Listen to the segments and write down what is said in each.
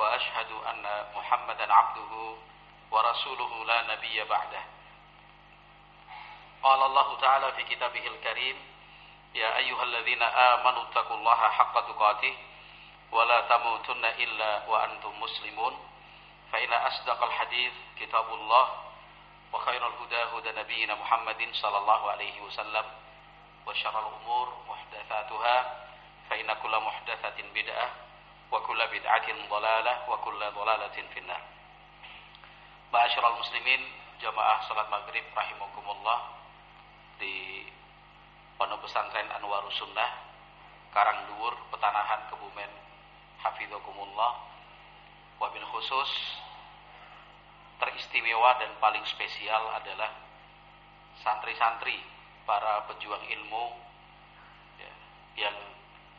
وأشهد أن محمدا عبده ورسوله لا نبي بعده. قال الله تعالى في كتابه الكريم يا أيها الذين آمنوا اتقوا الله حق تقاته ولا تموتن إلا وأنتم مسلمون. فإن أصدق الحديث كتاب الله وخير الهدى هدى نبينا محمد صلى الله عليه وسلم وشر الأمور محدثاتها فإن كل محدثة بدعة kulla bid'atin dhalalah wa kulla dhalalatin finnar. Ma'asyiral muslimin, jamaah salat maghrib rahimakumullah di Pondok Pesantren Anwarus Sunnah, Karangduwur, Petanahan, Kebumen, Hafidhakumullah. Wabil khusus teristimewa dan paling spesial adalah santri-santri para pejuang ilmu ya, yang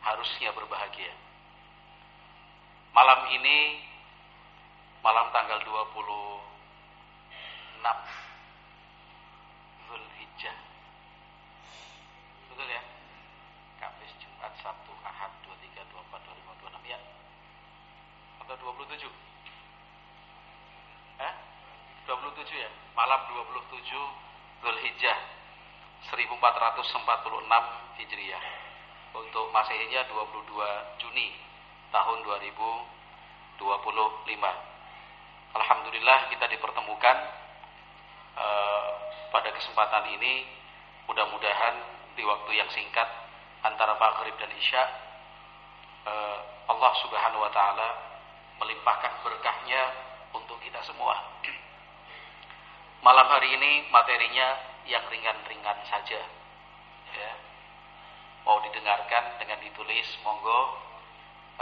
harusnya berbahagia malam ini malam tanggal 26 Zulhijjah. Betul ya? Kamis Jumat Sabtu Ahad 23 24 25 26 ya. Atau 27 eh 27 ya? Malam 27 Zulhijjah 1446 Hijriah. Untuk Masehinya 22 Juni tahun 2025. Alhamdulillah kita dipertemukan uh, pada kesempatan ini. Mudah-mudahan di waktu yang singkat antara maghrib dan isya uh, Allah Subhanahu wa taala melimpahkan berkahnya untuk kita semua. Malam hari ini materinya yang ringan-ringan saja. Ya. Mau didengarkan dengan ditulis, monggo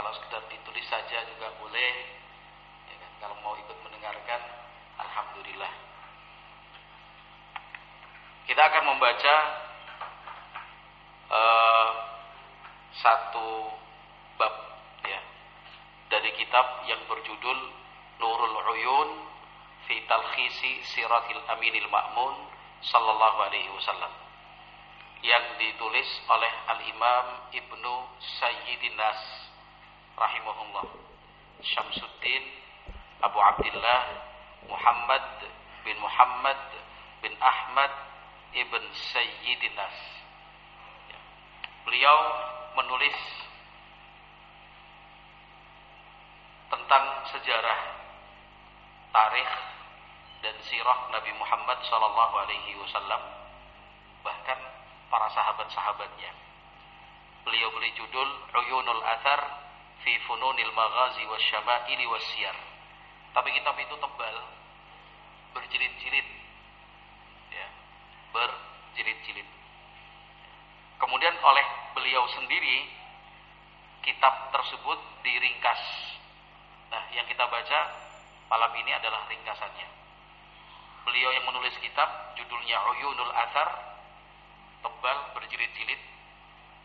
kalau sekedar ditulis saja juga boleh. Ya kan? Kalau mau ikut mendengarkan, alhamdulillah. Kita akan membaca uh, satu bab ya dari kitab yang berjudul Nurul Uyun fi Talkhisi Siratil Aminil Ma'mun sallallahu alaihi wasallam yang ditulis oleh Al-Imam Ibnu Sayyidin Nas rahimahullah. Syamsuddin Abu Abdullah Muhammad bin Muhammad bin Ahmad ibn Sayyidinas ya. beliau menulis tentang sejarah tarikh dan sirah Nabi Muhammad sallallahu alaihi wasallam. Bahkan para sahabat-sahabatnya. Beliau beri judul Uyunul Athar fi fununil maghazi wasyama'ili wasyar. Tapi kitab itu tebal, berjilid-jilid. Ya, berjilid-jilid. Kemudian oleh beliau sendiri kitab tersebut diringkas. Nah, yang kita baca malam ini adalah ringkasannya. Beliau yang menulis kitab judulnya Uyunul Athar, tebal berjilid-jilid,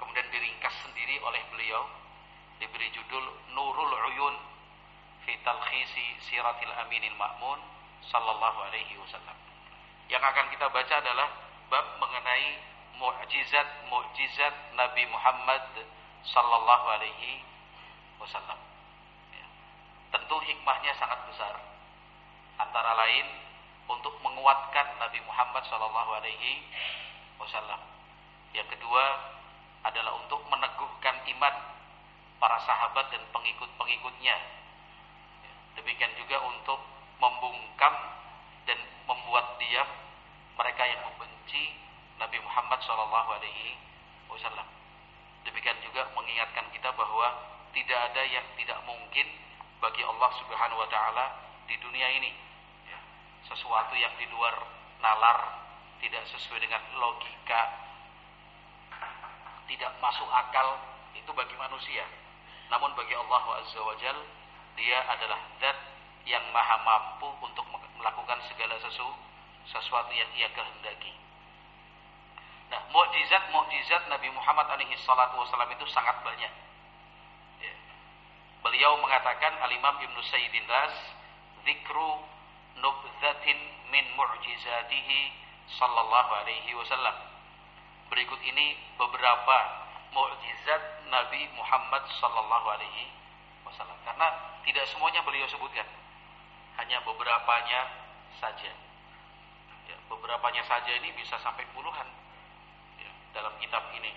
kemudian diringkas sendiri oleh beliau diberi judul Nurul Uyun fi talkhisi siratil aminil ma'mun sallallahu alaihi wasallam. Yang akan kita baca adalah bab mengenai mukjizat-mukjizat Nabi Muhammad sallallahu alaihi wasallam. Ya. Tentu hikmahnya sangat besar. Antara lain untuk menguatkan Nabi Muhammad sallallahu alaihi wasallam. Yang kedua adalah untuk meneguhkan iman para sahabat dan pengikut-pengikutnya. Demikian juga untuk membungkam dan membuat diam mereka yang membenci Nabi Muhammad SAW. Demikian juga mengingatkan kita bahwa tidak ada yang tidak mungkin bagi Allah Subhanahu Wa Taala di dunia ini. Sesuatu yang di luar nalar, tidak sesuai dengan logika, tidak masuk akal itu bagi manusia namun bagi Allah Azza wa Jal, dia adalah zat yang maha mampu untuk melakukan segala sesuatu sesuatu yang ia kehendaki. Nah, mukjizat-mukjizat Nabi Muhammad alaihi salatu wasallam itu sangat banyak. Ya. Beliau mengatakan Al-Imam Ibnu Sayyidin Ras, "Dzikru nubdhatin min mu'jizatihi sallallahu alaihi wasallam." Berikut ini beberapa mukjizat Nabi Muhammad sallallahu alaihi wasallam. Karena tidak semuanya beliau sebutkan. Hanya beberapanya saja. Ya, beberapanya saja ini bisa sampai puluhan ya, dalam kitab ini.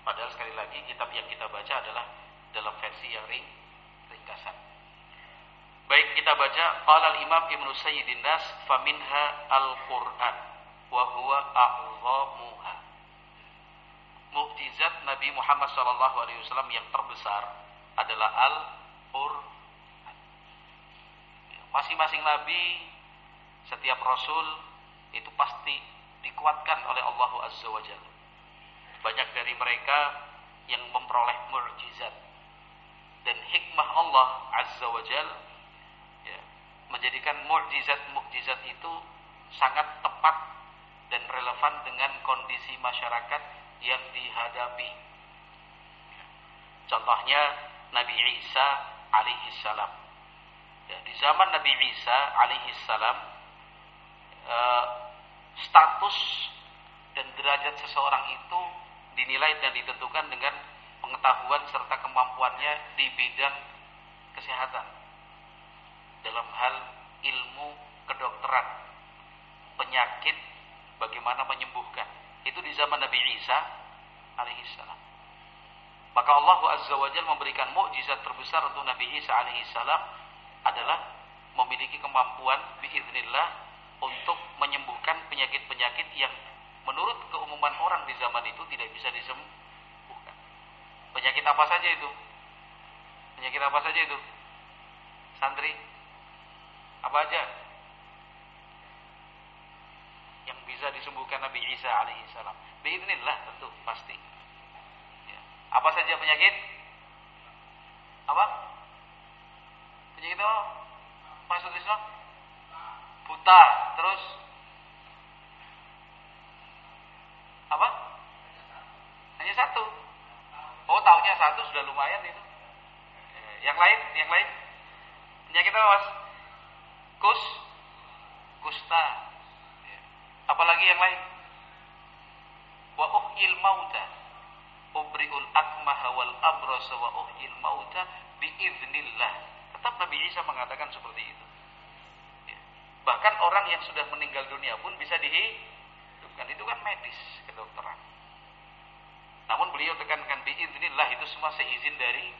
Padahal sekali lagi kitab yang kita baca adalah dalam versi yang ring, ringkasan. Baik kita baca qala al-Imam Ibnu Sayyidin Nas faminha al-Qur'an wa huwa a'zamuha. Mukjizat Nabi Muhammad wasallam yang terbesar adalah al-Qur'an. Masing-masing nabi, setiap rasul itu pasti dikuatkan oleh Allah Azza wa Jalla. Banyak dari mereka yang memperoleh mukjizat dan hikmah Allah Azza wa Jalla ya, menjadikan mukjizat-mukjizat itu sangat tepat dan relevan dengan kondisi masyarakat yang dihadapi. Contohnya Nabi Isa alaihi salam. Ya, di zaman Nabi Isa alaihi salam Eh, status dan derajat seseorang itu dinilai dan ditentukan dengan pengetahuan serta kemampuannya di bidang kesehatan dalam hal ilmu kedokteran penyakit bagaimana menyembuhkan zaman Nabi Isa alaihissalam maka Allah azza wajalla memberikan mukjizat terbesar untuk Nabi Isa alaihissalam adalah memiliki kemampuan biiznillah untuk menyembuhkan penyakit-penyakit yang menurut keumuman orang di zaman itu tidak bisa disembuhkan. Penyakit apa saja itu? Penyakit apa saja itu? Santri? Apa aja? Yang bisa disembuhkan Nabi Isa alaihissalam. Biiznillah tentu pasti. Ya. Apa saja penyakit? Apa? Penyakit apa? Maksud Islam? buta terus apa hanya satu oh tahunya satu sudah lumayan itu eh, yang lain yang lain penyakit apa mas kus kusta ya. apalagi yang lain wa uhil mauta ubriul akmaha wal abrasa wa uhil mauta biiznillah tetap Nabi Isa mengatakan seperti itu Bahkan orang yang sudah meninggal dunia pun bisa dihidupkan. Itu kan medis, kedokteran. Namun beliau tekankan biiznillah itu semua seizin dari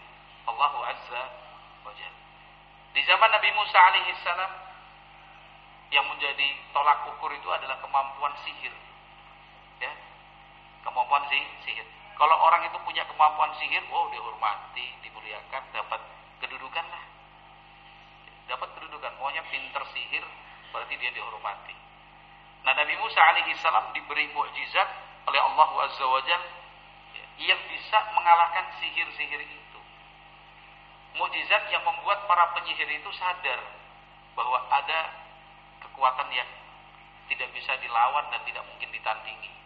Allah Azza wa Di zaman Nabi Musa alaihi salam yang menjadi tolak ukur itu adalah kemampuan sihir. Ya. Kemampuan si, sihir. Kalau orang itu punya kemampuan sihir, oh dihormati, dimuliakan, dapat kedudukan lah. Dapat kedudukan. Pokoknya pinter sihir, berarti dia dihormati. Nah Nabi Musa alaihi salam diberi mukjizat oleh Allah Azza wa Jal yang bisa mengalahkan sihir-sihir itu. Mukjizat yang membuat para penyihir itu sadar bahwa ada kekuatan yang tidak bisa dilawan dan tidak mungkin ditandingi.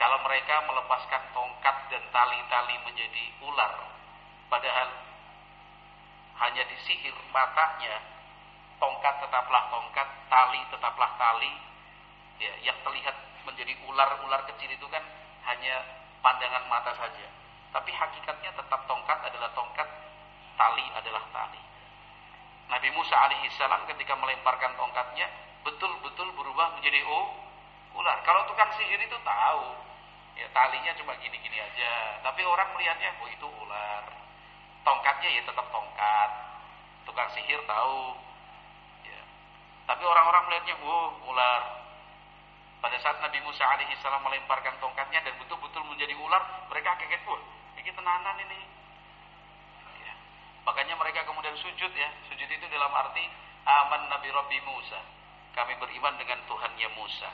Kalau mereka melepaskan tongkat dan tali-tali menjadi ular, padahal hanya disihir matanya tongkat tetaplah tongkat, tali tetaplah tali. Ya, yang terlihat menjadi ular-ular kecil itu kan hanya pandangan mata saja. Tapi hakikatnya tetap tongkat adalah tongkat, tali adalah tali. Nabi Musa alaihissalam ketika melemparkan tongkatnya betul-betul berubah menjadi oh, ular. Kalau tukang sihir itu tahu, ya talinya cuma gini-gini aja. Tapi orang melihatnya, oh itu ular. Tongkatnya ya tetap tongkat. Tukang sihir tahu tapi orang-orang melihatnya, oh ular. Pada saat Nabi Musa alaihi salam melemparkan tongkatnya dan betul-betul menjadi ular, mereka kaget pun. Ini tenanan ini. Ya. Makanya mereka kemudian sujud ya. Sujud itu dalam arti aman Nabi Rabbi Musa. Kami beriman dengan Tuhannya Musa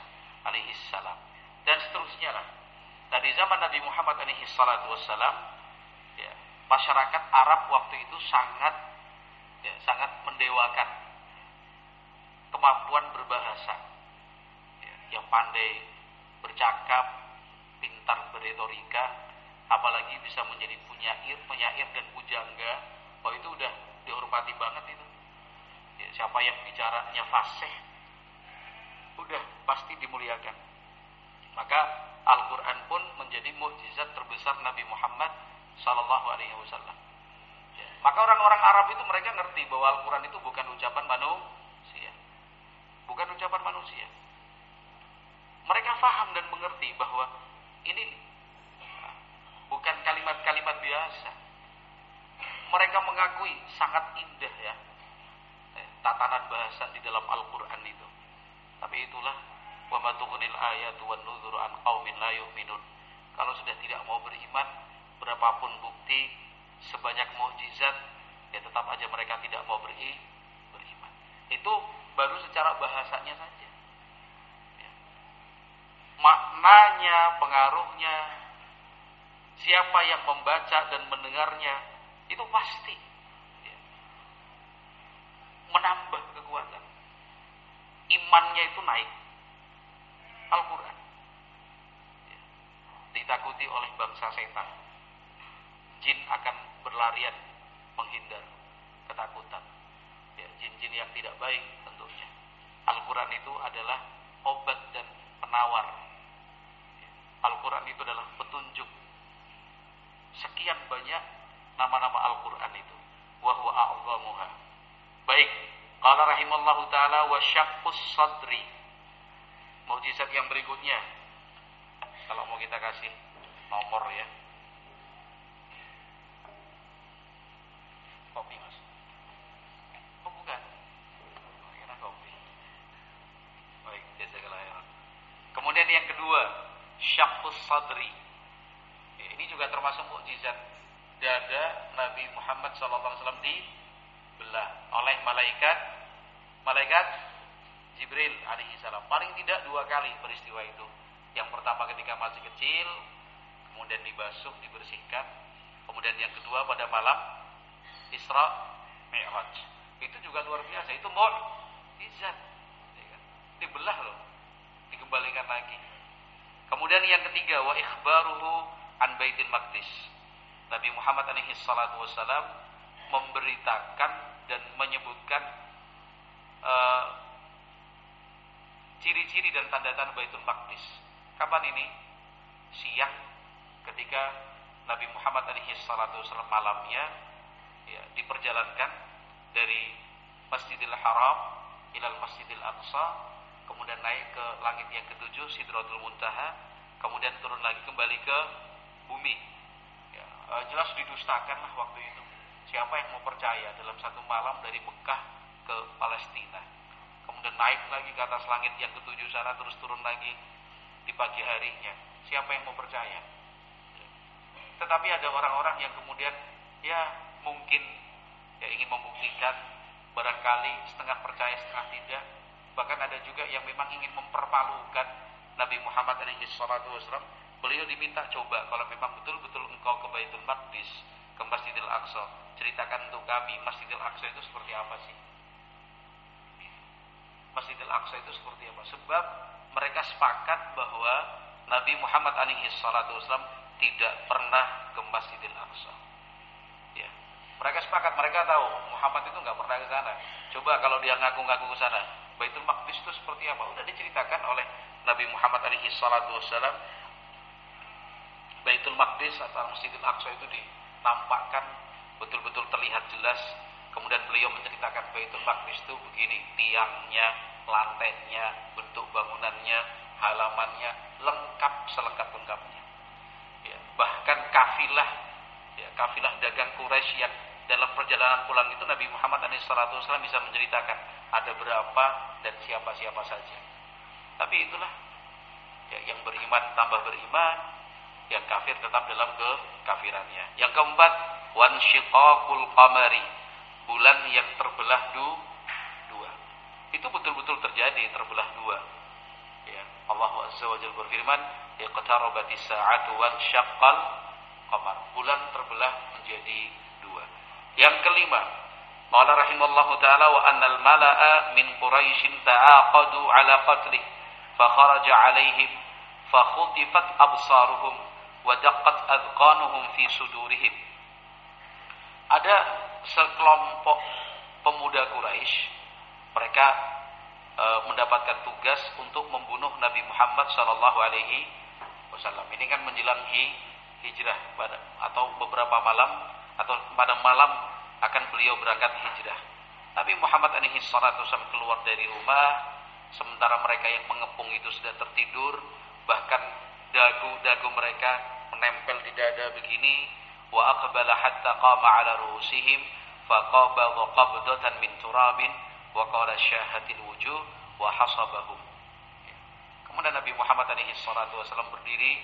alaihi salam. Dan seterusnya lah. Di zaman Nabi Muhammad alaihi salatu wassalam, ya, masyarakat Arab waktu itu sangat ya, sangat mendewakan kemampuan berbahasa, ya, yang pandai bercakap, pintar berretorika, apalagi bisa menjadi penyair, penyair dan pujangga, oh itu udah dihormati banget itu. Ya, siapa yang bicaranya fasih, udah pasti dimuliakan. Maka Al-Quran pun menjadi mukjizat terbesar Nabi Muhammad Sallallahu Alaihi Wasallam. Ya. Maka orang-orang Arab itu mereka ngerti bahwa Al-Quran itu bukan ucapan manusia, bukan ucapan manusia. Mereka faham dan mengerti bahwa ini bukan kalimat-kalimat biasa. Mereka mengakui sangat indah ya eh, tatanan bahasa di dalam Al-Quran itu. Tapi itulah wa matughunil ayatu wan nuzuru an qaumin la. Kalau sudah tidak mau beriman, berapapun bukti, sebanyak mukjizat, ya tetap aja mereka tidak mau beri, beriman. Itu baru secara bahasanya saja. Ya. Maknanya, pengaruhnya, siapa yang membaca dan mendengarnya, itu pasti ya. menambah kekuatan imannya itu naik. Al-Quran. Ya. Ditakuti oleh bangsa setan. Jin akan berlarian menghindar ketakutan. Ya, jin-jin yang tidak baik tentunya. Al-Quran itu adalah obat dan penawar. Ya. Al-Quran itu adalah petunjuk. Sekian banyak nama-nama Al-Quran itu. Wahwa a'zamuha. Baik, Qala rahimallahu taala wa sadri. Mukjizat yang berikutnya. Kalau mau kita kasih nomor ya. Kopi Mas. Oh bukan. Oh, kira kopi. Baik, jazakallah ya. Kemudian yang kedua, syaqqus sadri. Ya, ini juga termasuk mukjizat dada Nabi Muhammad SAW di dibelah oleh malaikat malaikat Jibril alaihi salam. Paling tidak dua kali peristiwa itu. Yang pertama ketika masih kecil, kemudian dibasuh, dibersihkan. Kemudian yang kedua pada malam Isra Mi'raj. Itu juga luar biasa. Itu mukjizat. Ya kan? Dibelah loh. Dikembalikan lagi. Kemudian yang ketiga wa ikhbaruhu an Baitul Maqdis. Nabi Muhammad alaihi salatu wasalam memberitakan dan menyebutkan uh, ciri-ciri dan tanda-tanda Baitul Maqdis. Kapan ini? Siang ketika Nabi Muhammad alaihi salatu wasallam malamnya ya, diperjalankan dari Masjidil Haram ilal Masjidil Aqsa, kemudian naik ke langit yang ketujuh Sidratul Muntaha, kemudian turun lagi kembali ke bumi. Ya, uh, jelas didustakan lah waktu itu. Siapa yang mau percaya dalam satu malam dari Mekah ke Palestina. Kemudian naik lagi ke atas langit yang ketujuh sana terus turun lagi di pagi harinya. Siapa yang mau percaya? Tetapi ada orang-orang yang kemudian ya mungkin ya ingin membuktikan barangkali setengah percaya setengah tidak. Bahkan ada juga yang memang ingin mempermalukan Nabi Muhammad SAW. Beliau diminta coba kalau memang betul-betul engkau ke Baitul Maqdis, ke Masjidil Aqsa, ceritakan untuk kami Masjidil Aqsa itu seperti apa sih? Masjidil Aqsa itu seperti apa? Sebab mereka sepakat bahwa Nabi Muhammad alaihi salatu wasallam tidak pernah ke Masjidil Aqsa. Ya. Mereka sepakat, mereka tahu Muhammad itu nggak pernah ke sana. Coba kalau dia ngaku-ngaku ke sana, Baitul Maqdis itu seperti apa? Udah diceritakan oleh Nabi Muhammad alaihi salatu wasallam. Baitul Maqdis atau Masjidil Aqsa itu ditampakkan betul-betul terlihat jelas. Kemudian beliau menceritakan Baitul Maqdis itu begini, tiangnya, lantainya, bentuk bangunannya, halamannya lengkap selengkap-lengkapnya. Ya, bahkan kafilah, ya, kafilah dagang Quraisy yang dalam perjalanan pulang itu Nabi Muhammad SAW bisa menceritakan ada berapa dan siapa-siapa saja. Tapi itulah ya, yang beriman tambah beriman, yang kafir tetap dalam kekafirannya. Yang keempat, wan syiqaqul qamari bulan yang terbelah du, dua. Itu betul-betul terjadi terbelah dua. Ya Allah azza wajalla berfirman iqtarabatis sa'atu wan syaqqal qamar. Bulan terbelah menjadi dua. Yang kelima Qala rahimallahu taala wa annal mala'a min Quraisy ta'aqadu ala qatlih fa kharaja alaihim fa khutifat absaruhum wa daqqat adqanuhum fi sudurihim. Ada sekelompok pemuda Quraisy mereka e, mendapatkan tugas untuk membunuh Nabi Muhammad sallallahu alaihi wasallam. Ini kan menjelang hijrah pada atau beberapa malam atau pada malam akan beliau berangkat hijrah. Nabi Muhammad alaihi salatu wasallam keluar dari rumah sementara mereka yang mengepung itu sudah tertidur bahkan dagu-dagu mereka menempel di dada begini wa aqbala hatta qama ala ru'usihim faqabadha qabdatan min turabin wa qala syahatil wujuh wa. Kemudian Nabi Muhammad alaihi salatu wasallam berdiri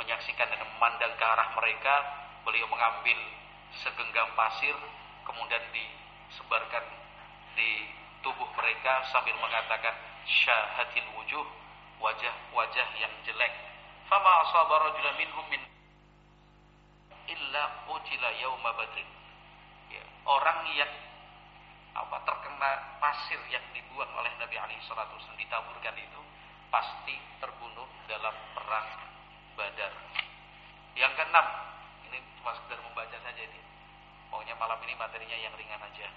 menyaksikan dan memandang ke arah mereka, beliau mengambil segenggam pasir kemudian disebarkan di tubuh mereka sambil mengatakan syahatil wujuh wajah-wajah yang jelek. Fama asaba rajulan minhum min illa qutila yauma badrin orang yang apa terkena pasir yang dibuang oleh Nabi alaihi salatu wasallam ditaburkan itu pasti terbunuh dalam perang Badar. Yang keenam, ini cuma sekedar membaca saja ini. Pokoknya malam ini materinya yang ringan aja.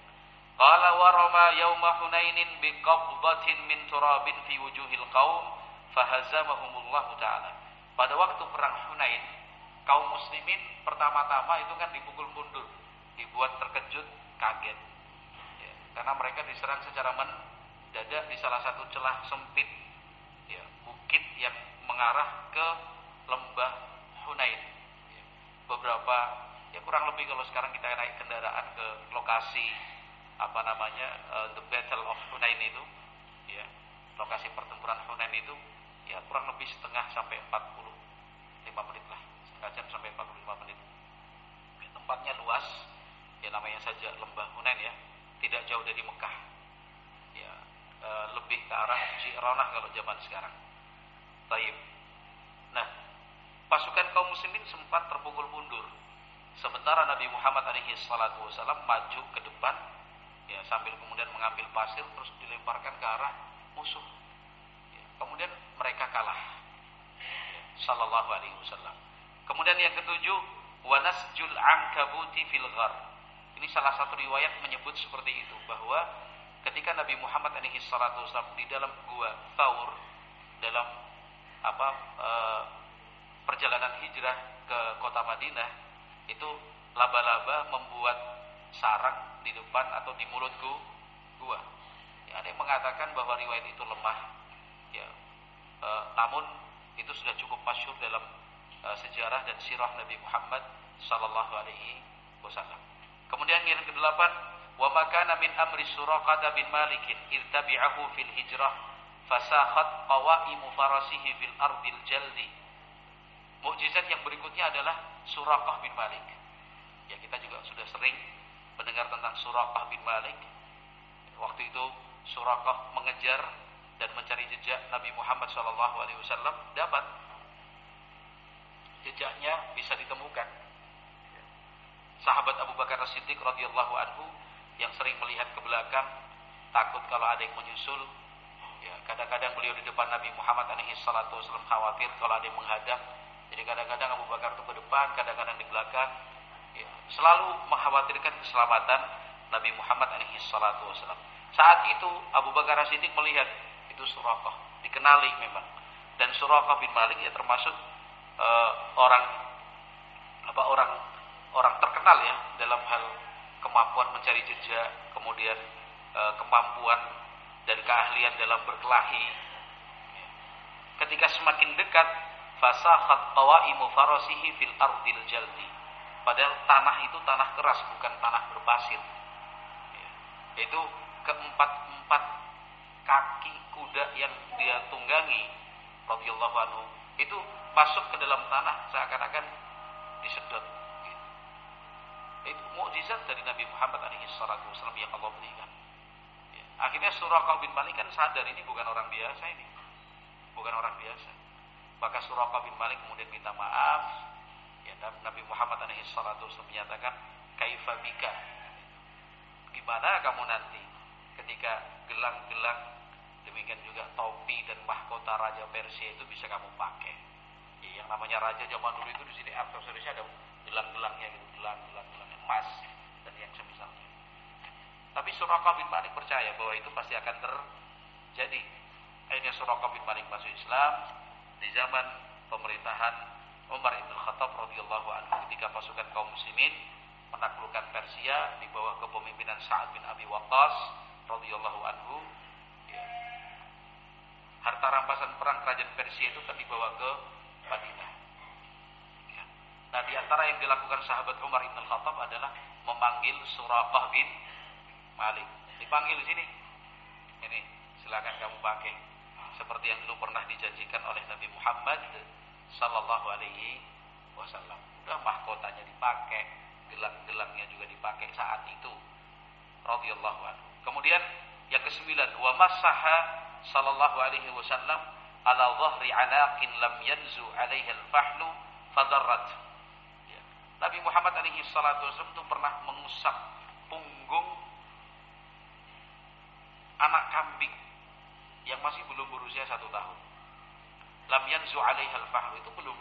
Qala wa rama yauma Hunainin biqabdatin min turabin fi wujuhil qaum fahazamahumullah taala. Pada waktu perang Hunain, kaum muslimin pertama-tama itu kan dipukul mundur, dibuat terkejut, kaget. Ya, karena mereka diserang secara mendadak di salah satu celah sempit ya, bukit yang mengarah ke lembah Hunain. Ya, beberapa ya kurang lebih kalau sekarang kita naik kendaraan ke lokasi apa namanya uh, the Battle of Hunain itu, ya lokasi pertempuran Hunain itu ya kurang lebih setengah sampai 45 menit lah, setengah jam sampai 45 menit. Ya, tempatnya luas, ya namanya saja lembah Hunain ya, tidak jauh dari Mekah. Ya, uh, lebih ke arah Jiranah kalau zaman sekarang. Taib. Nah, pasukan kaum muslimin sempat terpukul mundur Sementara Nabi Muhammad alaihi salatu wasallam maju ke depan ya sambil kemudian mengambil pasir terus dilemparkan ke arah musuh. Ya, kemudian mereka kalah. Ya, alaihi wasallam. Kemudian yang ketujuh, wanasjul ankabuti fil ghar. Ini salah satu riwayat menyebut seperti itu bahwa ketika Nabi Muhammad alaihi salatu di dalam gua Thaur dalam apa e, perjalanan hijrah ke kota Madinah itu laba-laba membuat sarang di depan atau di mulut gua. Ya, ada yang mengatakan bahwa riwayat itu lemah. Ya, e, namun itu sudah cukup masyhur dalam e, sejarah dan sirah Nabi Muhammad sallallahu alaihi wasallam. Kemudian yang kedelapan, wa makana min amri Suraqah bin Malik id tabi'ahu fil hijrah fasakhat qawaimu farasihi fil ardil jaldi. Mukjizat yang berikutnya adalah Suraqah bin Malik. Ya kita juga sudah sering mendengar tentang Suraqah bin Malik. Waktu itu Suraqah mengejar dan mencari jejak Nabi Muhammad SAW dapat jejaknya bisa ditemukan. Sahabat Abu Bakar As-Siddiq radhiyallahu anhu yang sering melihat ke belakang takut kalau ada yang menyusul ya kadang-kadang beliau di depan Nabi Muhammad alaihi salatu wasallam khawatir kalau ada yang menghadap jadi kadang-kadang Abu Bakar itu ke depan, kadang-kadang di belakang. Ya, selalu mengkhawatirkan keselamatan Nabi Muhammad alaihi salatu wasallam. Saat itu Abu Bakar Siddiq melihat itu Suraqah, dikenali memang. Dan Suraqah bin Malik ya termasuk uh, orang apa orang orang terkenal ya dalam hal kemampuan mencari jejak, kemudian uh, kemampuan dan keahlian dalam berkelahi. Ketika semakin dekat fasakhat qawaimu farasihi fil ardil jaldi. Padahal tanah itu tanah keras bukan tanah berpasir. Yaitu keempat-empat kaki kuda yang dia tunggangi radhiyallahu anhu itu masuk ke dalam tanah seakan-akan disedot. Itu mukjizat dari Nabi Muhammad wasallam yang Allah berikan. Ya. Akhirnya Suraqah bin Malik kan sadar ini bukan orang biasa ini. Bukan orang biasa maka Suraqah bin Malik kemudian minta maaf. Ya, Nabi Muhammad salatu menyatakan, "Kaifa bika?" di mana kamu nanti ketika gelang-gelang demikian juga topi dan mahkota raja Persia itu bisa kamu pakai. Ya, yang namanya raja zaman dulu itu di sini aksesorisnya ada gelang-gelangnya gitu, gelang-gelang gelang emas dan yang semisalnya. Tapi Suraka bin Malik percaya bahwa itu pasti akan terjadi. Akhirnya Suraka bin Malik masuk Islam di zaman pemerintahan Umar ibn Khattab radhiyallahu anhu ketika pasukan kaum muslimin menaklukkan Persia di bawah kepemimpinan Sa'ad bin Abi Waqqas radhiyallahu anhu ya. harta rampasan perang kerajaan Persia itu kan dibawa ke Madinah. Nah di antara yang dilakukan sahabat Umar ibn Khattab adalah memanggil Suraqah bin Malik dipanggil di sini ini silakan kamu pakai seperti yang dulu pernah dijanjikan oleh Nabi Muhammad sallallahu alaihi wasallam. Udah mahkotanya dipakai, gelang-gelangnya juga dipakai saat itu. Radhiyallahu anhu. Kemudian yang kesembilan, wa masaha sallallahu alaihi wasallam ala dhahri anaqin lam yanzu alaihi al-fahlu fadarrat. Nabi Muhammad alaihi salatu wasallam itu pernah mengusap punggung anak kambing yang masih belum berusia satu tahun. Lam yanzu alaihi al-fahlu itu belum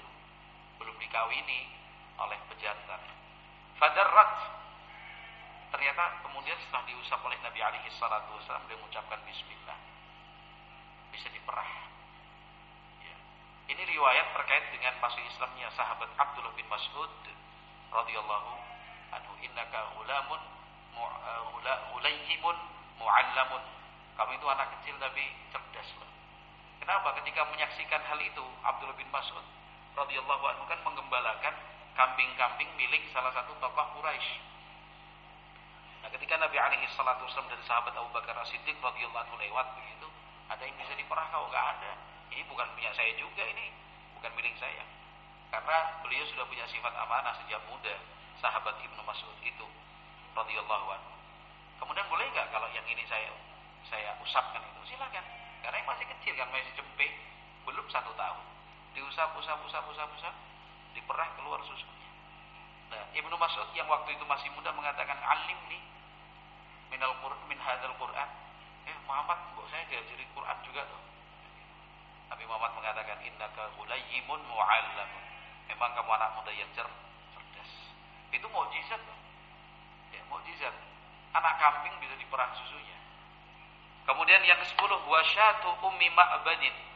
belum dikawini oleh pejantan. Fadarrat. Ternyata kemudian setelah diusap oleh Nabi alaihi salatu wasallam dia mengucapkan bismillah. Bisa diperah. Ya. Ini riwayat terkait dengan masuk Islamnya sahabat Abdullah bin Mas'ud radhiyallahu anhu innaka ghulamun mulayhimun muallamun. Kamu itu anak kecil tapi cerdas loh. Kenapa ketika menyaksikan hal itu Abdullah bin Mas'ud radhiyallahu anhu kan menggembalakan kambing-kambing milik salah satu tokoh Quraisy. Nah, ketika Nabi alaihi salatu wasallam dan sahabat Abu Bakar As-Siddiq radhiyallahu anhu lewat begitu, ada yang bisa diperah kau enggak ada. Ini bukan punya saya juga ini, bukan milik saya. Karena beliau sudah punya sifat amanah sejak muda, sahabat Ibnu Mas'ud itu radhiyallahu anhu. Kemudian boleh enggak kalau yang ini saya saya usapkan itu? Silakan. Karena yang masih kecil kan masih cempe, belum satu tahun diusap, usap, usap, usap, usap, diperah keluar susunya. Nah, Ibnu Mas'ud yang waktu itu masih muda mengatakan alim nih minal Qur'an min hadzal Qur'an. Eh Muhammad, bu saya diajari Quran juga tuh. Nabi Muhammad mengatakan innaka ghulayyimun mu'allamun. Memang kamu anak muda yang cer cerdas. Itu mukjizat. Ya, mukjizat. Anak kambing bisa diperah susunya. Kemudian yang ke-10 wasyatu ummi ma'badin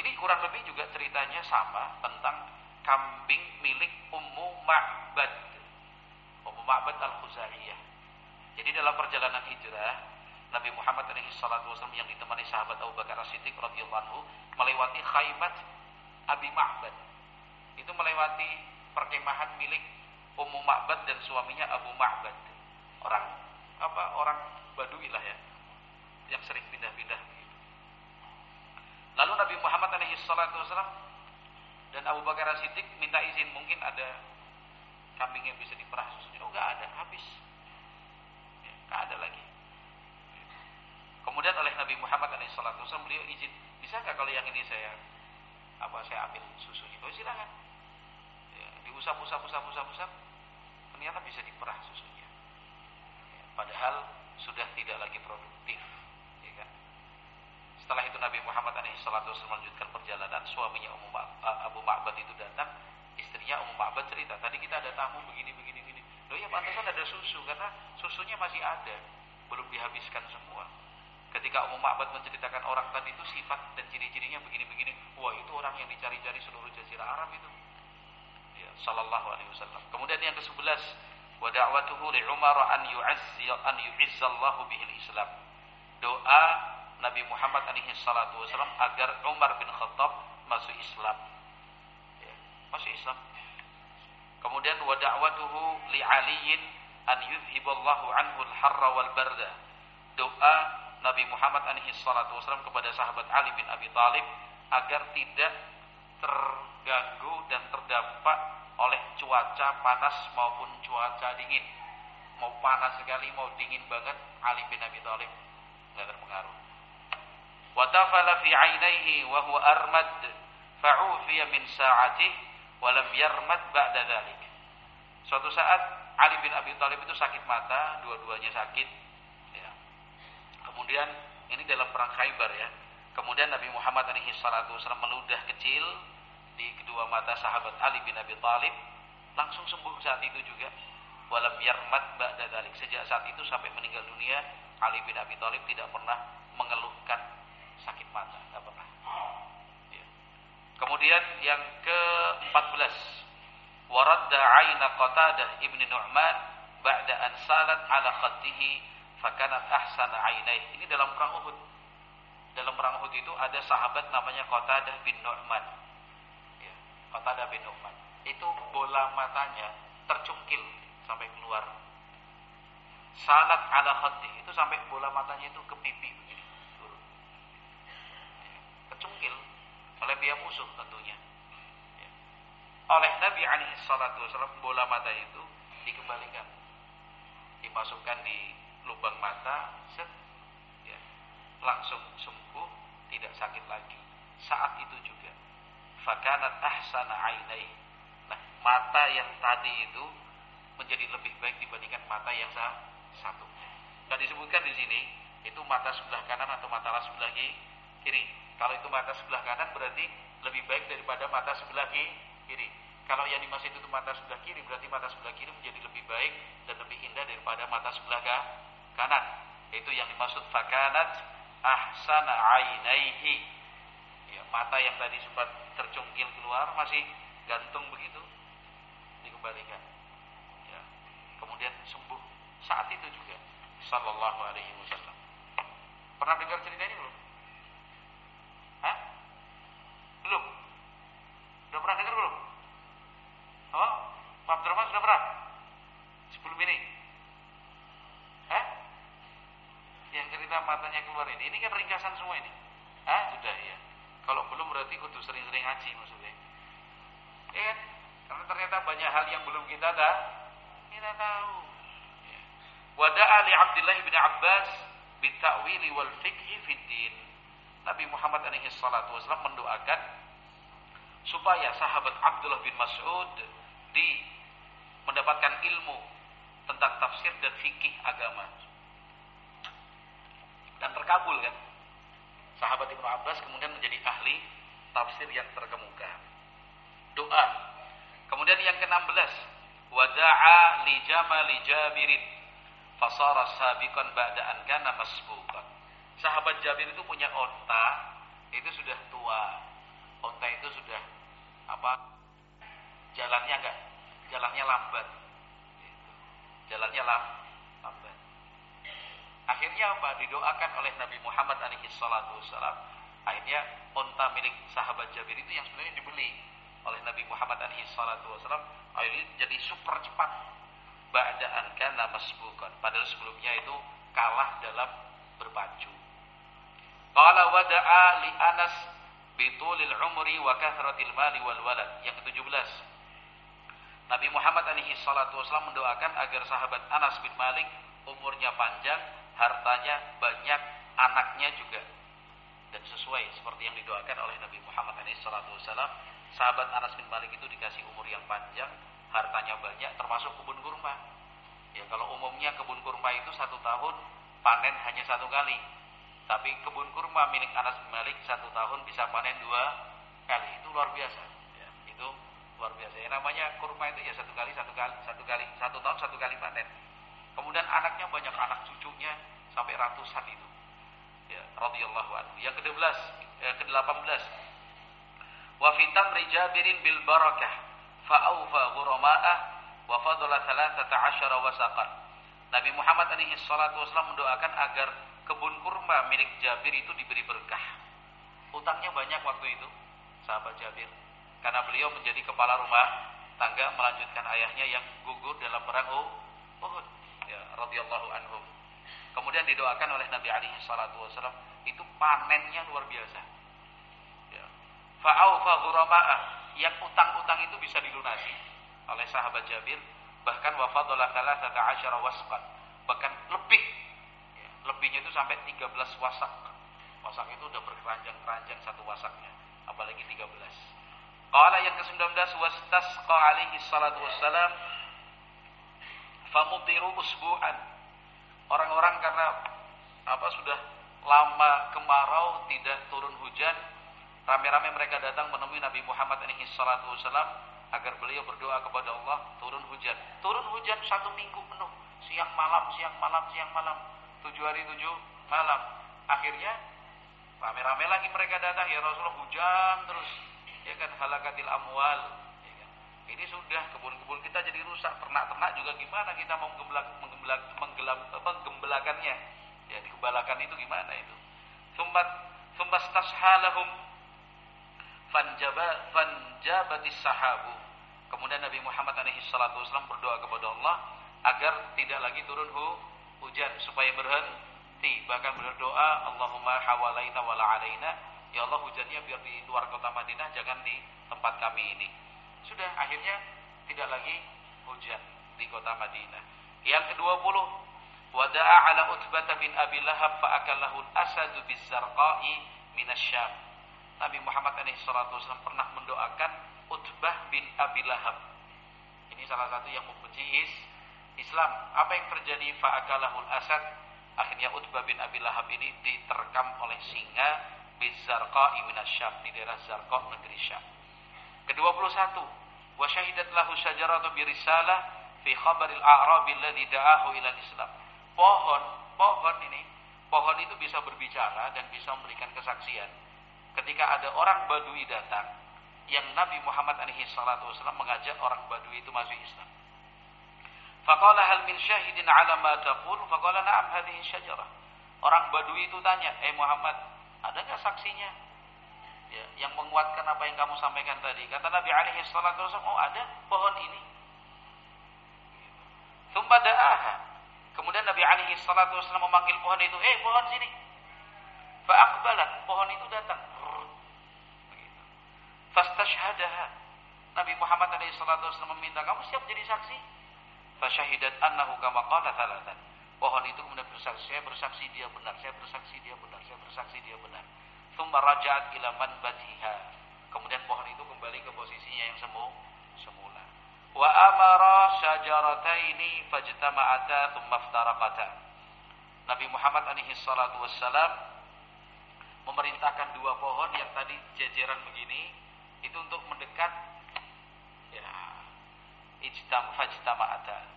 ini kurang lebih juga ceritanya sama tentang kambing milik Ummu Ma'bad. Ummu Ma'bad Al-Khuzaiyah. Jadi dalam perjalanan hijrah, Nabi Muhammad SAW yang ditemani sahabat Abu Bakar As-Siddiq radhiyallahu melewati Khaymat Abi Ma'bad. Itu melewati perkemahan milik Ummu Ma'bad dan suaminya Abu Ma'bad. Orang apa? Orang Badui lah ya. Yang sering pindah-pindah Lalu Nabi Muhammad SAW dan Abu Bakar Siddiq minta izin mungkin ada kambing yang bisa diperah susunya. Oh nggak ada, habis. Ya, ada lagi. Kemudian oleh Nabi Muhammad SAW beliau izin, bisa nggak kalau yang ini saya apa saya ambil susunya? Oh silakan. Ya, diusap, usap, usap, usap, usap, ternyata bisa diperah susunya. Ya, padahal sudah tidak lagi produktif. Setelah itu Nabi Muhammad SAW melanjutkan perjalanan. Suaminya Ummu Abu Ma'bad itu datang. Istrinya Ummu Ma'bad cerita. Tadi kita ada tamu begini, begini, begini. Loh ya pantasan ada susu. Karena susunya masih ada. Belum dihabiskan semua. Ketika Ummu Ma'bad menceritakan orang tadi itu sifat dan ciri-cirinya begini-begini. Wah itu orang yang dicari-cari seluruh jazirah Arab itu. Ya, sallallahu alaihi wasallam. Kemudian yang ke-11. Wa da'watuhu li Umar an yu'azzi an yu'izzallahu bihil Islam. Doa Nabi Muhammad alaihi salatu wasallam agar Umar bin Khattab masuk Islam. Ya, masuk Islam. Kemudian wa da'watuhu li Aliin an yuzhiballahu anhu al-harra wal barda. Doa Nabi Muhammad alaihi salatu wasallam kepada sahabat Ali bin Abi Thalib agar tidak terganggu dan terdampak oleh cuaca panas maupun cuaca dingin. Mau panas sekali, mau dingin banget, Ali bin Abi Thalib nggak terpengaruh. Wa tafala fi 'ainaihi wa huwa armad fa'ufiya min sa'atihi wa lam yarmad ba'da dhalik. Suatu saat Ali bin Abi Thalib itu sakit mata, dua-duanya sakit, Kemudian ini dalam perang Khaybar ya. Kemudian Nabi Muhammad alaihi salatu wasallam meludah kecil di kedua mata sahabat Ali bin Abi Thalib, langsung sembuh saat itu juga. Walam yarmat ba'da dalik. Sejak saat itu sampai meninggal dunia, Ali bin Abi Thalib tidak pernah mengeluhkan sakit mata, tidak pernah. Ya. Kemudian yang ke-14 waradda aina Qatadah ibni Nu'man ba'da an salat ala khaddihi fakanat ahsana ainaih. Ini dalam perang Uhud. Dalam perang Uhud itu ada sahabat namanya Qatadah bin Nu'man. Ya, Qatadah bin Nu'man. Itu bola matanya tercungkil sampai keluar. Salat ala khaddi itu sampai bola matanya itu ke pipi begini. Ya, kecungkil oleh pihak musuh tentunya oleh Nabi alaihi salatu wasallam bola mata itu dikembalikan dimasukkan di lubang mata set ya, langsung sembuh tidak sakit lagi. Saat itu juga. Fakanat ahsana ainai. Nah mata yang tadi itu menjadi lebih baik dibandingkan mata yang satu. Dan disebutkan di sini itu mata sebelah kanan atau mata sebelah kiri kalau itu mata sebelah kanan berarti lebih baik daripada mata sebelah kiri. Kalau yang dimaksud itu mata sebelah kiri, berarti mata sebelah kiri menjadi lebih baik dan lebih indah daripada mata sebelah kanan. Itu yang dimaksud fakanat ahsana ainaihi. Ya, mata yang tadi sempat tercungkil keluar masih gantung begitu dikembalikan. Ya. Kemudian sembuh saat itu juga sallallahu alaihi wasallam. Pernah dengar cerita ini belum? Hah? Belum? Udah pernah dengar belum? Oh, Pak Abdurrahman sudah berapa? 10 menit. Hah? Yang cerita matanya keluar ini, ini kan ringkasan semua ini. Hah? Sudah ya. Kalau belum berarti kudu sering-sering ngaji maksudnya. Ya kan? Karena ternyata banyak hal yang belum kita tahu. Kita tahu. Ya. Wada'a li Abdullah bin Abbas bita'wili wal fiqhi fid din. Nabi Muhammad alaihi salatu wasallam mendoakan supaya sahabat Abdullah bin Mas'ud di mendapatkan ilmu tentang tafsir dan fikih agama. Dan terkabul kan? Sahabat Ibnu Abbas kemudian menjadi ahli tafsir yang terkemuka. Doa. Kemudian yang ke-16, wada'a li jamali Jabirin fasara sabiqan ba'da an kana masbuqan. Sahabat Jabir itu punya onta, itu sudah tua. Onta itu sudah apa? jalannya enggak jalannya lambat jalannya lam, lambat akhirnya apa? Didoakan oleh Nabi Muhammad alaihi salatu wasalam akhirnya onta milik sahabat Jabir itu yang sebenarnya dibeli oleh Nabi Muhammad alaihi salatu wasalam akhirnya jadi super cepat. Ba'da'an kana masbukan padahal sebelumnya itu kalah dalam berpacu qala wada'a li Anas bitulil umri wa kathratil mali wal walad. Yang ke-17 Nabi Muhammad alaihi salatu wasallam mendoakan agar sahabat Anas bin Malik umurnya panjang, hartanya banyak, anaknya juga. Dan sesuai seperti yang didoakan oleh Nabi Muhammad wasallam, sahabat Anas bin Malik itu dikasih umur yang panjang, hartanya banyak termasuk kebun kurma. Ya kalau umumnya kebun kurma itu satu tahun panen hanya satu kali. Tapi kebun kurma milik Anas bin Malik satu tahun bisa panen dua kali. Itu luar biasa. Ya, itu luar biasa. Yang namanya kurma itu ya satu kali, satu kali, satu kali, satu tahun satu kali panen. Kemudian anaknya banyak anak cucunya sampai ratusan itu. Ya, radhiyallahu anhu. Yang ke-11, eh, ke-18. Wa fi tamri Jabirin bil barakah fa awfa ghurama'ah wa fadala 13 wasaqan. Nabi Muhammad alaihi salatu wasallam mendoakan agar kebun kurma milik Jabir itu diberi berkah. Utangnya banyak waktu itu, sahabat Jabir karena beliau menjadi kepala rumah tangga melanjutkan ayahnya yang gugur dalam perang Uhud radhiyallahu anhum. Kemudian didoakan oleh Nabi alaihi salatu wasallam itu panennya luar biasa. Ya. Fa'aufa yang utang-utang itu bisa dilunasi oleh sahabat Jabir bahkan thalathata asyara wasqan bahkan lebih. Ya, lebihnya itu sampai 13 wasak. Wasak itu udah berkeranjang-keranjang satu wasaknya apalagi 13 Qala yang ke-19 wastasqa alaihi salatu wassalam famutiru usbu'an. Orang-orang karena apa sudah lama kemarau tidak turun hujan, rame-rame mereka datang menemui Nabi Muhammad alaihi salatu wasallam agar beliau berdoa kepada Allah turun hujan. Turun hujan satu minggu penuh, siang malam, siang malam, siang malam, tujuh hari tujuh malam. Akhirnya rame-rame lagi mereka datang ya Rasulullah hujan terus, ya kan halakatil amwal, ini sudah kebun-kebun kita jadi rusak, ternak-ternak juga gimana kita mau menggemblak, menggelap, menggembalakannya? Ya digembalakan itu gimana itu? Sumbat tashalahum fanjaba fanjabatis sahabu. Kemudian Nabi Muhammad alaihi salatu wasallam berdoa kepada Allah agar tidak lagi turun hu, hujan supaya berhenti. Bahkan berdoa Allahumma hawalaina wala alaina. Ya Allah hujannya biar di luar kota Madinah jangan di tempat kami ini. Sudah akhirnya tidak lagi hujan di kota Madinah. Yang ke-20, wada'a ala Utbah bin Abi Lahab fa'akallahu al-asadu bizzarqa'i minasyam. Nabi Muhammad SAW pernah mendoakan Utbah bin Abi Lahab. Ini salah satu yang membenci is Islam. Apa yang terjadi fa'akallahu al-asad? Akhirnya Utbah bin Abi Lahab ini diterkam oleh singa bizzarqa'i minasyam di daerah Zarqa negeri Syam. Ke-21, wa syahidat lahu syajaratu birisalah fi khabaril a'rabi alladhi da'ahu ila Islam. Pohon, pohon ini, pohon itu bisa berbicara dan bisa memberikan kesaksian. Ketika ada orang Badui datang yang Nabi Muhammad alaihi salatu wasallam mengajak orang Badui itu masuk Islam. Faqala hal min syahidin ala ma taqul? Faqala na'am hadhihi syajarah. Orang Badui itu tanya, "Eh Muhammad, ada enggak saksinya?" Ya, yang menguatkan apa yang kamu sampaikan tadi. Kata Nabi alaihi salatu wasallam, "Oh, ada pohon ini." Tsumma da'aha. Kemudian Nabi alaihi salatu wasallam memanggil pohon itu, "Eh, pohon sini." Fa aqbalat, pohon itu datang. Begitu. Fastashhadaha. Nabi Muhammad alaihi salatu wasallam meminta, "Kamu siap jadi saksi?" Fasyahidat annahu kama qala. Pohon itu kemudian bersaksi, saya bersaksi dia benar, saya bersaksi dia benar, saya bersaksi dia benar. Thumma raja'at ila manbatiha. Kemudian pohon itu kembali ke posisinya yang semu semula. Wa amara syajarataini fajtama'ata thumma iftaraqata. Nabi Muhammad alaihi salatu wassalam memerintahkan dua pohon yang tadi jejeran begini itu untuk mendekat ya ijtam fajtama'ata.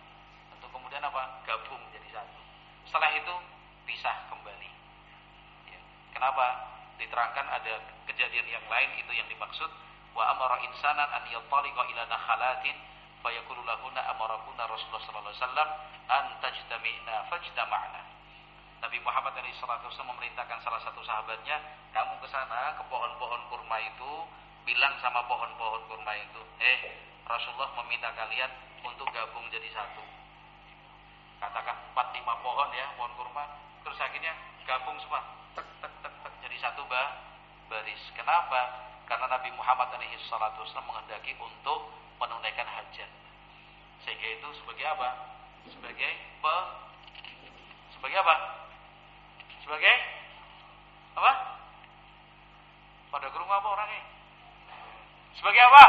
Untuk kemudian apa? gabung jadi satu. Setelah itu pisah kembali. Ya. Kenapa? Diterangkan ada kejadian yang lain itu yang dimaksud wa amara insanan an yattaliqa ila nakhalatin fayaqulu lahunna amarakuna Rasulullah sallallahu alaihi wasallam an tajtami'na fajtama'na. Nabi Muhammad SAW memerintahkan salah satu sahabatnya kamu ke sana ke pohon-pohon kurma itu bilang sama pohon-pohon kurma itu eh Rasulullah meminta kalian untuk gabung jadi satu katakan empat lima pohon ya pohon kurma. Terus akhirnya gabung semua. Tek tek tek jadi satu baris. Kenapa? Karena Nabi Muhammad SAW menghendaki untuk menunaikan hajat. Sehingga itu sebagai apa? Sebagai pe sebagai apa? Sebagai apa? Pada guru apa orangnya? Sebagai apa?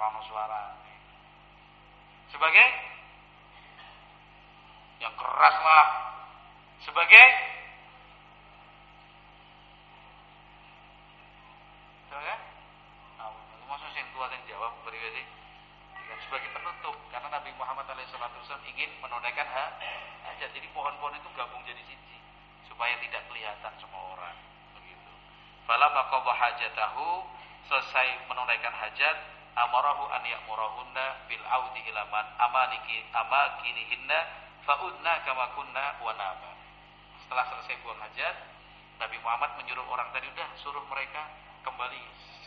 Orang suara. Sebagai yang keras lah. Sebagai kan? Nah, maksud yang tua yang jawab pribadi dengan sebagai penutup karena Nabi Muhammad SAW ingin menunaikan hak hajat. Jadi pohon-pohon itu gabung jadi siji supaya tidak kelihatan semua orang. Begitu. Falamma qadha hajatahu selesai menunaikan hajat amarahu an ya'murahunna bil audi ila man amaniki amakinihinna fa'udna kama kunna wa. Setelah selesai buang hajat, Nabi Muhammad menyuruh orang tadi udah suruh mereka kembali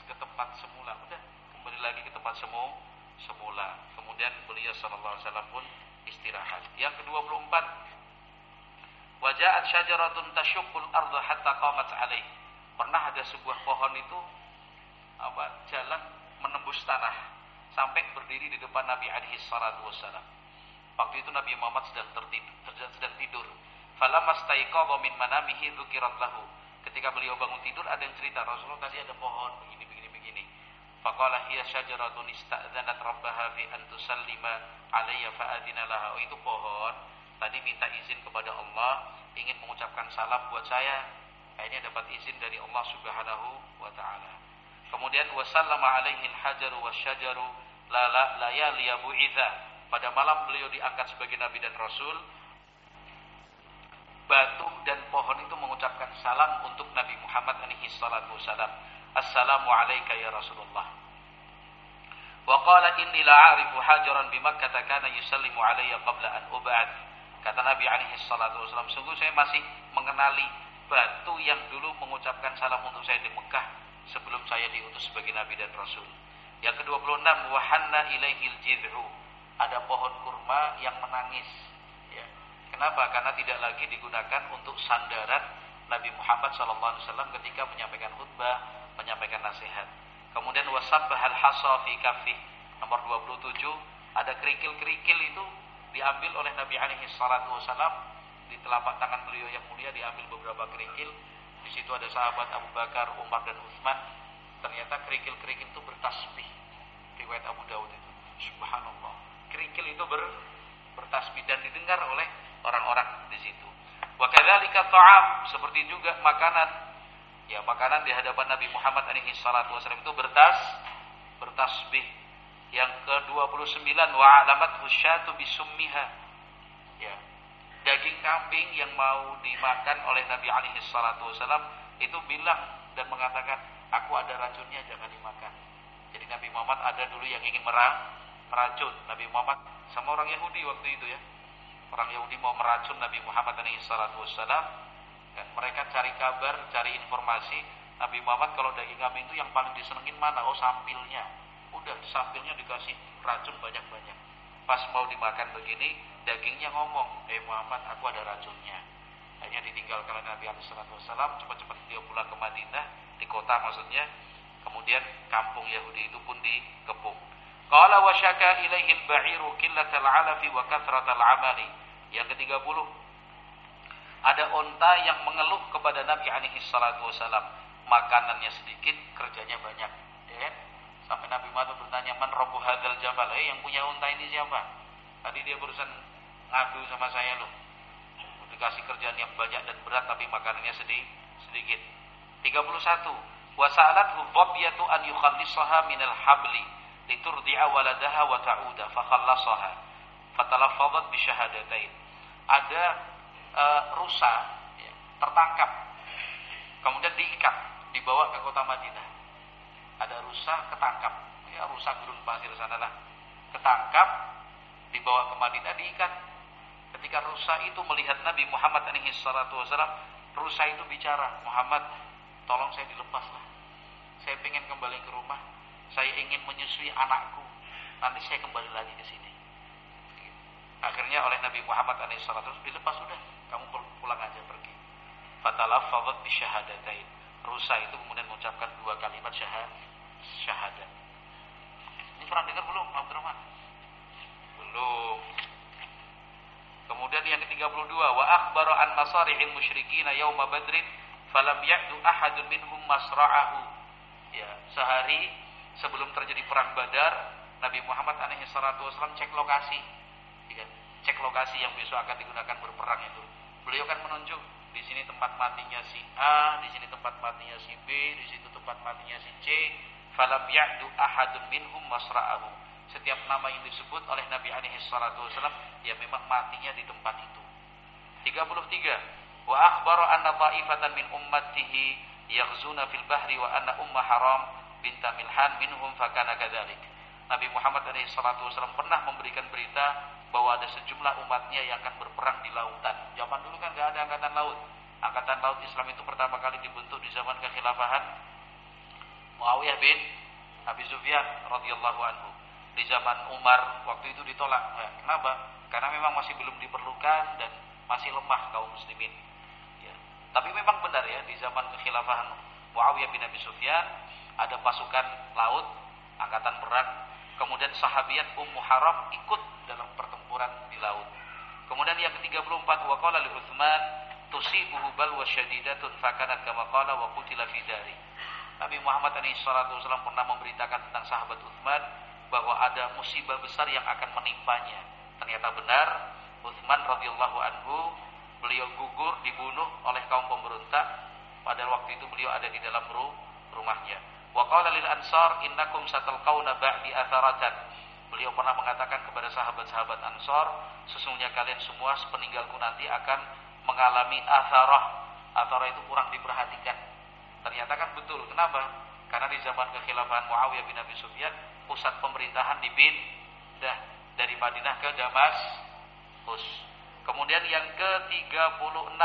ke tempat semula. Udah kembali lagi ke tempat semu semula. Kemudian beliau sallallahu alaihi wasallam pun istirahat. Yang ke-24 wajahat syajaratun tashuqqul ardha hatta qamat alaih. Pernah ada sebuah pohon itu apa jalan menembus tanah sampai berdiri di depan Nabi alaihi salatu wasallam waktu itu Nabi Muhammad sedang tertidur sedang tidur. Falamma staiqadha min manamihi dzukirat Ketika beliau bangun tidur ada yang cerita Rasulullah tadi ada pohon begini begini begini. Faqala hiya syajaratun ista'dzanat rabbaha fi an tusallima alayya fa'adina laha. Oh, itu pohon tadi minta izin kepada Allah ingin mengucapkan salam buat saya. Akhirnya dapat izin dari Allah Subhanahu wa taala. Kemudian wasallama alaihi al-hajaru wasyajaru la la la ya Pada malam beliau diangkat sebagai nabi dan rasul. Batu dan pohon itu mengucapkan salam untuk Nabi Muhammad alaihi salatu wasalam. Assalamu alayka ya Rasulullah. Wa qala inni la a'rifu hajaran bi Makkah kana yusallimu alayya qabla an ub'ad. Kata Nabi alaihi salatu wasallam, sungguh saya masih mengenali batu yang dulu mengucapkan salam untuk saya di Mekah sebelum saya diutus sebagai nabi dan rasul. Yang ke-26 wa hanna ilaihil jid'u. Ada pohon kurma yang menangis. Kenapa? Karena tidak lagi digunakan untuk sandaran Nabi Muhammad SAW ketika menyampaikan khutbah menyampaikan nasihat. Kemudian wasabbahal hasa fi kaffi. Nomor 27 ada kerikil-kerikil itu diambil oleh Nabi alaihi salatu wasalam di telapak tangan beliau yang mulia diambil beberapa kerikil. Di situ ada sahabat Abu Bakar, Umar dan Utsman. Ternyata kerikil-kerikil itu bertasbih. Riwayat Abu Dawud itu. Subhanallah. Kerikil itu ber, bertasbih dan didengar oleh orang-orang di situ. Wa kadzalika ta'am seperti juga makanan. Ya makanan di hadapan Nabi Muhammad alaihi salatu wasallam itu bertas bertasbih. Yang ke-29 wa alamat husyatu bisummiha. Ya daging kambing yang mau dimakan oleh Nabi alaihi salatu wasallam itu bilang dan mengatakan aku ada racunnya jangan dimakan. Jadi Nabi Muhammad ada dulu yang ingin merang meracun. Nabi Muhammad sama orang Yahudi waktu itu ya orang Yahudi mau meracun Nabi Muhammad salatu wasallam Ya, mereka cari kabar, cari informasi. Nabi Muhammad kalau daging kambing itu yang paling disenengin mana? Oh sampilnya. Udah sampilnya dikasih racun banyak-banyak. Pas mau dimakan begini, dagingnya ngomong, eh Muhammad aku ada racunnya. Hanya ditinggalkan oleh Nabi Wasallam, cepat-cepat dia pulang ke Madinah, di kota maksudnya. Kemudian kampung Yahudi itu pun dikepung. Qala wa syaka ilaihi al-ba'iru qillatal 'alafi wa kathratal 'amali. Yang ke-30 ada onta yang mengeluh kepada Nabi alaihi salatu wasalam. Makanannya sedikit, kerjanya banyak. Ya. Sampai Nabi Muhammad bertanya, "Man rabbu hadzal jabal?" Eh, yang punya onta ini siapa? Tadi dia barusan ngadu sama saya loh. Dikasih kerjaan yang banyak dan berat tapi makanannya sedih, sedikit. 31. Wasalat dhabyatu an yukhallisaha minal habli liturdi'a waladaha wa ta'uda fa khallasaha. Fatalaffadat bi. Ada e, rusa ya, tertangkap, kemudian diikat, dibawa ke kota Madinah. Ada rusa ketangkap, ya rusa gurun pasir sana lah, ketangkap, dibawa ke Madinah, diikat. Ketika rusa itu melihat Nabi Muhammad alaihi salatu wasallam, rusa itu bicara, Muhammad, tolong saya dilepas lah. Saya ingin kembali ke rumah. Saya ingin menyusui anakku. Nanti saya kembali lagi ke sini. Akhirnya oleh Nabi Muhammad SAW dilepas sudah kamu pulang aja pergi. Fatalaffadhat bi syahadatain. Rusa itu kemudian mengucapkan dua kalimat syahad, syahadat. Ini pernah dengar belum Abdurrahman? Belum. Kemudian yang ke-32, wa akhbara an masari'il musyrikin yauma badrin falam ya'du ahadun minhum masra'ahu. Ya, sehari sebelum terjadi perang Badar, Nabi Muhammad alaihi salatu cek lokasi. Cek lokasi yang besok akan digunakan berperang itu. Beliau kan menunjuk di sini tempat matinya si A, di sini tempat matinya si B, di situ tempat matinya si C. Falam ya'du ahadun minhum masra'ahu. Setiap nama yang disebut oleh Nabi alaihi salatu wasallam ya memang matinya di tempat itu. 33. Wa akhbara anna ta'ifatan min ummatihi yaghzuna fil bahri wa anna umma haram binta milhan minhum fakana kadzalik. Nabi Muhammad alaihi salatu wasallam pernah memberikan berita bahwa ada sejumlah umatnya yang akan berperang di lautan. Zaman dulu kan gak ada angkatan laut. Angkatan laut Islam itu pertama kali dibentuk di zaman kekhilafahan Muawiyah bin Abi Sufyan radhiyallahu anhu. Di zaman Umar waktu itu ditolak. Ya, kenapa? Karena memang masih belum diperlukan dan masih lemah kaum muslimin. Ya. Tapi memang benar ya di zaman kekhilafahan Muawiyah bin Abi Sufyan ada pasukan laut angkatan perang Kemudian sahabiat Ummu Haram ikut dalam pertempuran di laut. Kemudian yang ke-34 waqala li Utsman tusibuhu balwa syadidatun fakanat kama qala wa qutila fi dari. Nabi Muhammad SAW pernah memberitakan tentang sahabat Uthman bahwa ada musibah besar yang akan menimpanya. Ternyata benar, Uthman radhiyallahu anhu beliau gugur dibunuh oleh kaum pemberontak. Pada waktu itu beliau ada di dalam rumahnya. Wa qala lil ansar innakum satalqauna ba'di atharatan. Beliau pernah mengatakan kepada sahabat-sahabat Ansar, sesungguhnya kalian semua sepeninggalku nanti akan mengalami atharah. Atharah itu kurang diperhatikan. Ternyata kan betul. Kenapa? Karena di zaman kekhilafahan Muawiyah bin Abi Sufyan, pusat pemerintahan dipindah dari Madinah ke Damaskus. Kemudian yang ke-36.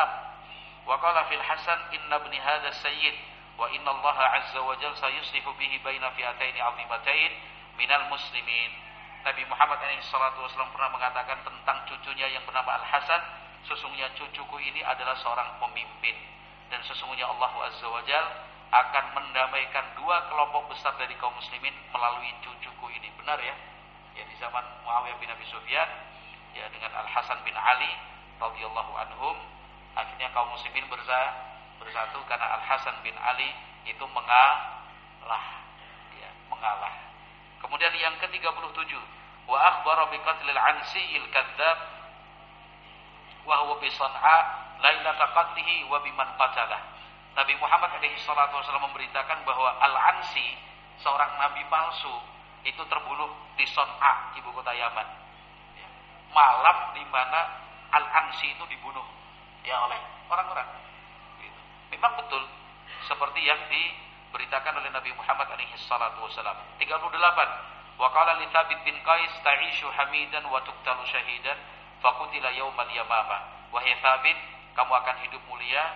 Wa qala fil Hasan inna ibni hadha sayyid wa inna Allah azza wa jalla sayuslihu bihi baina fi'ataini 'azimatain minal muslimin. Nabi Muhammad SAW pernah mengatakan tentang cucunya yang bernama Al Hasan, sesungguhnya cucuku ini adalah seorang pemimpin dan sesungguhnya Allah Azza wa Jal akan mendamaikan dua kelompok besar dari kaum muslimin melalui cucuku ini. Benar ya? Ya di zaman Muawiyah bin Abi Sufyan ya dengan Al Hasan bin Ali radhiyallahu anhum akhirnya kaum muslimin bersatu karena Al Hasan bin Ali itu mengalah ya, mengalah Kemudian yang ke-37, wa akhbara bi qatlil ansi'il kadzdzab wa huwa bi San'a lailata qatlihi wa biman qatalah. Nabi Muhammad alaihi salatu wasallam memberitakan bahwa Al-Ansi, seorang nabi palsu, itu terbunuh di San'a, ibu kota Yaman. Ya. Malam di mana Al-Ansi itu dibunuh ya oleh orang-orang. Gitu. Memang betul seperti yang di diberitakan oleh Nabi Muhammad alaihi salatu wasalam. 38. Wa qala li Thabit bin Qais ta'ishu hamidan wa tuqtalu syahidan faqutila yaumal yamamah. Wahai Thabit, kamu akan hidup mulia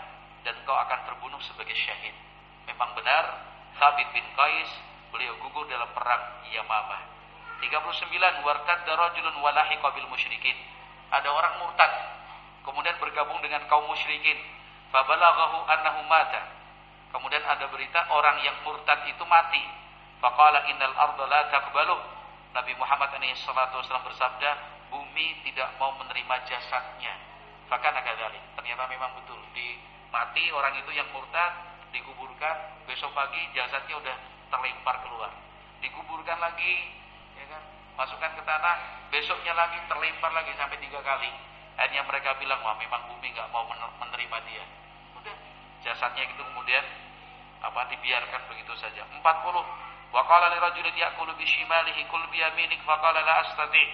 dan kau akan terbunuh sebagai syahid. Memang benar Thabit bin Qais beliau gugur dalam perang Yamamah. 39 wartad darajulun walahi qabil musyrikin. Ada orang murtad kemudian bergabung dengan kaum musyrikin. Fabalaghahu annahu mata Kemudian ada berita orang yang murtad itu mati. Faqala innal arda la. Nabi Muhammad SAW bersabda, bumi tidak mau menerima jasadnya. Fakana kadzalik. Ternyata memang betul di mati orang itu yang murtad dikuburkan, besok pagi jasadnya udah terlempar keluar. Dikuburkan lagi, ya kan? Masukkan ke tanah, besoknya lagi terlempar lagi sampai tiga kali. Hanya mereka bilang, wah memang bumi nggak mau menerima dia jasadnya itu kemudian apa dibiarkan begitu saja. 40. Wa qala li rajulin ya'kulu bi shimalihi kul bi yaminik fa qala la astati.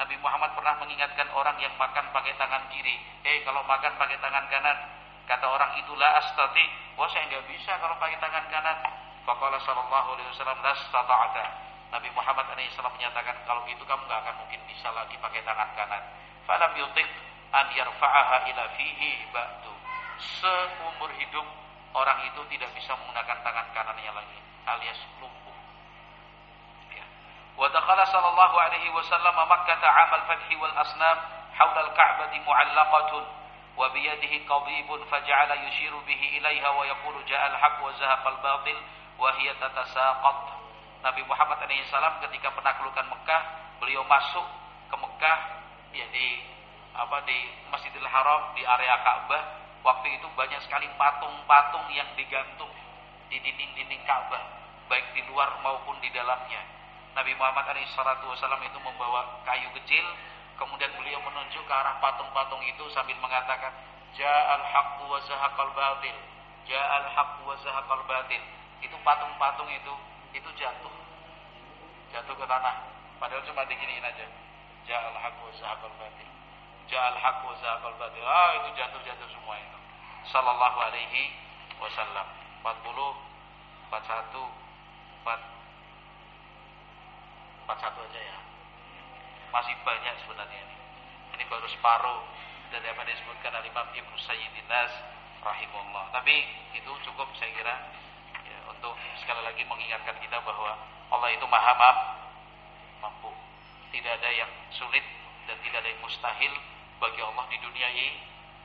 Nabi Muhammad pernah mengingatkan orang yang makan pakai tangan kiri. Eh kalau makan pakai tangan kanan, kata orang itu la astati. Wah saya enggak bisa kalau pakai tangan kanan. Faqala sallallahu alaihi wasallam la stata'ata. Nabi Muhammad SAW menyatakan kalau itu kamu enggak akan mungkin bisa lagi pakai tangan kanan. Falam yutik an yarfa'aha ila fihi ba'du seumur hidup orang itu tidak bisa menggunakan tangan kanannya lagi alias lumpuh. Ya. Wa dakhala sallallahu alaihi wasallam Makkah 'amal fathi wal asnam haula al-Ka'bah mu'allaqatun wa bi yadihi qadibun faj'ala yushiru bihi ilaiha wa yaqulu ja'a al-haq. Nabi Muhammad alaihi salam ketika penaklukan Mekah, beliau masuk ke Mekah ya di apa di Masjidil Haram di area Ka'bah Waktu itu banyak sekali patung-patung yang digantung di dinding-dinding Ka'bah, baik di luar maupun di dalamnya. Nabi Muhammad SAW itu membawa kayu kecil, kemudian beliau menunjuk ke arah patung-patung itu sambil mengatakan, Ja'al haqqu wa zahaqal batil. Ja'al haqqu wa zahaqal batil. Itu patung-patung itu, itu jatuh. Jatuh ke tanah. Padahal cuma diginiin aja. Ja'al haqqu wa zahaqal batil. Ja'al haq wa zaqal. Ah itu jatuh-jatuh semua itu. Sallallahu alaihi wasallam. 40 41 4 41 aja ya. Masih banyak sebenarnya ini. Ini baru separuh dari apa disebutkan oleh Imam Ibnu rahimahullah. Tapi itu cukup saya kira ya, untuk sekali lagi mengingatkan kita bahwa Allah itu maha mampu. Tidak ada yang sulit dan tidak ada yang mustahil bagi Allah di dunia ini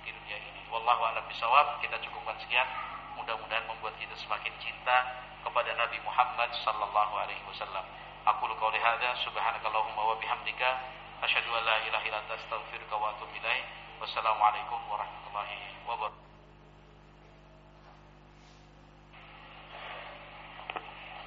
di dunia ini. Wallahu a'lam bishawab. Kita cukupkan sekian. Mudah-mudahan membuat kita semakin cinta kepada Nabi Muhammad sallallahu alaihi wasallam. Aku qauli hadza subhanakallahumma wa bihamdika asyhadu an la ilaha illa anta astaghfiruka wa atubu ilaik. Wassalamualaikum warahmatullahi wabarakatuh.